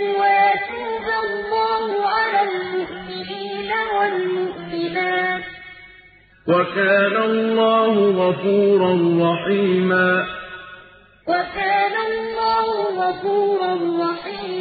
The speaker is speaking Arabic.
وَيَتُوبَ اللَّهُ عَلَى الْمُؤْمِنِينَ وَالْمُؤْمِنَاتِ ۗ. وَكَانَ اللَّهُ غَفُورًا رَّحِيمًا. وَكَانَ اللَّهُ غَفُورًا رَّحِيمًا.